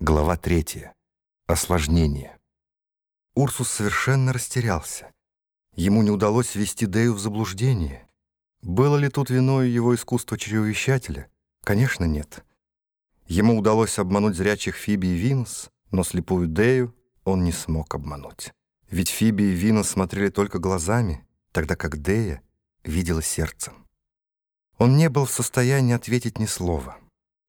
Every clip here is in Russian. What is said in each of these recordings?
Глава третья. Осложнение. Урсус совершенно растерялся. Ему не удалось ввести Дею в заблуждение. Было ли тут виной его искусство чревовещателя? Конечно, нет. Ему удалось обмануть зрячих Фиби и Винус, но слепую Дею он не смог обмануть. Ведь Фиби и Винус смотрели только глазами, тогда как Дея видела сердцем. Он не был в состоянии ответить ни слова.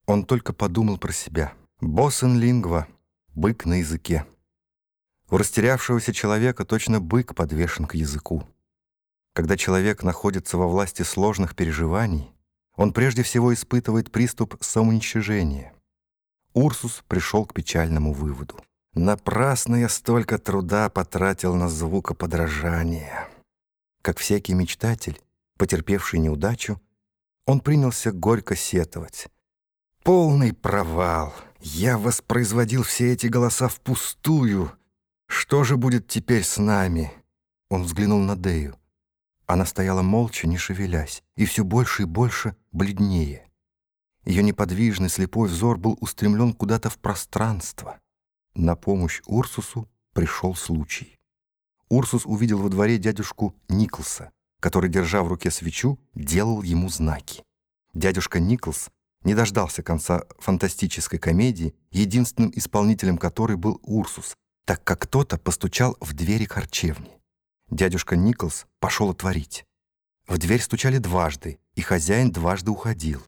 Он только подумал про себя — Босен лингва, бык на языке. У растерявшегося человека точно бык подвешен к языку. Когда человек находится во власти сложных переживаний, он прежде всего испытывает приступ самоуничижения. Урсус пришел к печальному выводу. Напрасно я столько труда потратил на звукоподражание. Как всякий мечтатель, потерпевший неудачу, он принялся горько сетовать. Полный провал — я воспроизводил все эти голоса впустую. Что же будет теперь с нами? Он взглянул на Дею. Она стояла молча, не шевелясь, и все больше и больше бледнее. Ее неподвижный слепой взор был устремлен куда-то в пространство. На помощь Урсусу пришел случай. Урсус увидел во дворе дядюшку Николса, который, держа в руке свечу, делал ему знаки. Дядюшка Николс не дождался конца фантастической комедии, единственным исполнителем которой был Урсус, так как кто-то постучал в двери харчевни. Дядюшка Николс пошел отворить. В дверь стучали дважды, и хозяин дважды уходил.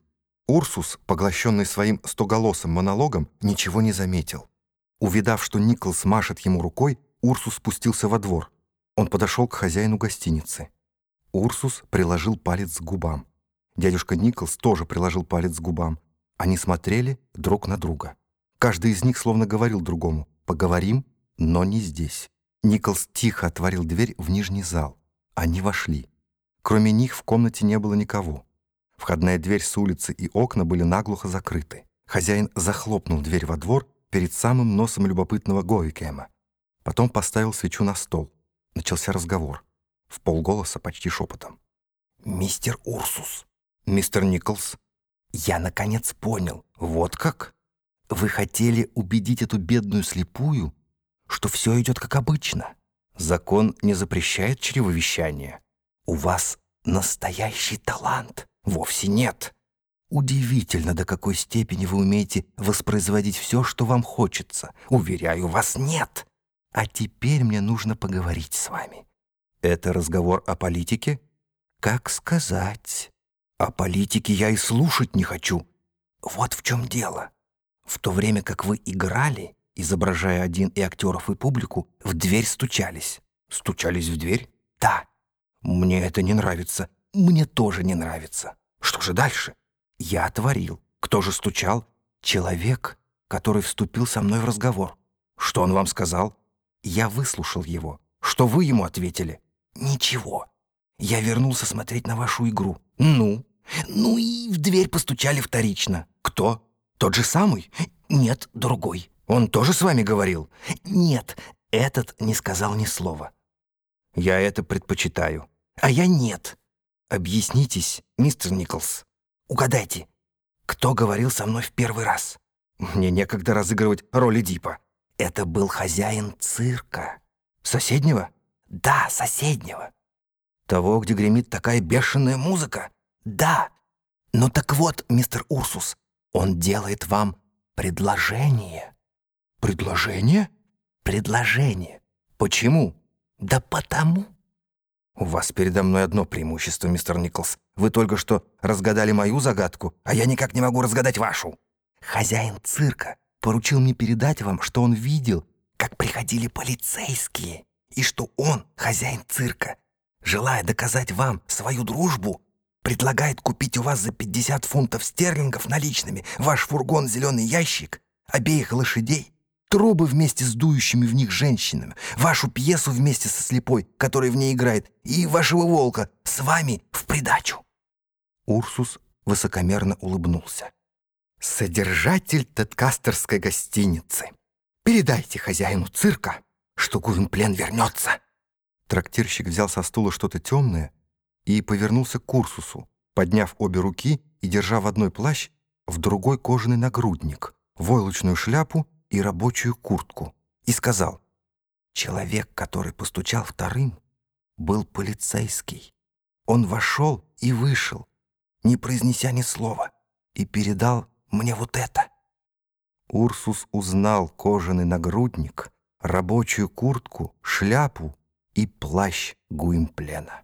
Урсус, поглощенный своим стоголосым монологом, ничего не заметил. Увидав, что Николс машет ему рукой, Урсус спустился во двор. Он подошел к хозяину гостиницы. Урсус приложил палец к губам. Дядюшка Николс тоже приложил палец к губам. Они смотрели друг на друга. Каждый из них словно говорил другому «поговорим, но не здесь». Николс тихо отворил дверь в нижний зал. Они вошли. Кроме них в комнате не было никого. Входная дверь с улицы и окна были наглухо закрыты. Хозяин захлопнул дверь во двор перед самым носом любопытного Гоикема. Потом поставил свечу на стол. Начался разговор. В полголоса, почти шепотом. «Мистер Урсус, «Мистер Николс, я наконец понял. Вот как? Вы хотели убедить эту бедную слепую, что все идет как обычно. Закон не запрещает чревовещание. У вас настоящий талант. Вовсе нет. Удивительно, до какой степени вы умеете воспроизводить все, что вам хочется. Уверяю, вас нет. А теперь мне нужно поговорить с вами. Это разговор о политике? Как сказать? О политике я и слушать не хочу. Вот в чем дело. В то время как вы играли, изображая один и актеров, и публику, в дверь стучались. Стучались в дверь? Да. Мне это не нравится. Мне тоже не нравится. Что же дальше? Я отворил. Кто же стучал? Человек, который вступил со мной в разговор. Что он вам сказал? Я выслушал его. Что вы ему ответили? Ничего. Я вернулся смотреть на вашу игру. Ну, ну и в дверь постучали вторично. Кто? Тот же самый? Нет, другой. Он тоже с вами говорил? Нет, этот не сказал ни слова. Я это предпочитаю. А я нет. Объяснитесь, мистер Николс. Угадайте, кто говорил со мной в первый раз? Мне некогда разыгрывать роли Дипа. Это был хозяин цирка. Соседнего? Да, соседнего. Того, где гремит такая бешеная музыка. «Да. Ну так вот, мистер Урсус, он делает вам предложение». «Предложение?» «Предложение. Почему?» «Да потому». «У вас передо мной одно преимущество, мистер Николс. Вы только что разгадали мою загадку, а я никак не могу разгадать вашу. Хозяин цирка поручил мне передать вам, что он видел, как приходили полицейские, и что он, хозяин цирка, желая доказать вам свою дружбу, предлагает купить у вас за 50 фунтов стерлингов наличными ваш фургон «Зеленый ящик», обеих лошадей, трубы вместе с дующими в них женщинами, вашу пьесу вместе со слепой, которая в ней играет, и вашего волка с вами в придачу». Урсус высокомерно улыбнулся. «Содержатель Теткастерской гостиницы, передайте хозяину цирка, что Гувенплен вернется». Трактирщик взял со стула что-то темное, и повернулся к Урсусу, подняв обе руки и держа в одной плащ, в другой кожаный нагрудник, войлочную шляпу и рабочую куртку и сказал, «Человек, который постучал вторым, был полицейский. Он вошел и вышел, не произнеся ни слова, и передал мне вот это». Урсус узнал кожаный нагрудник, рабочую куртку, шляпу и плащ Гуимплена.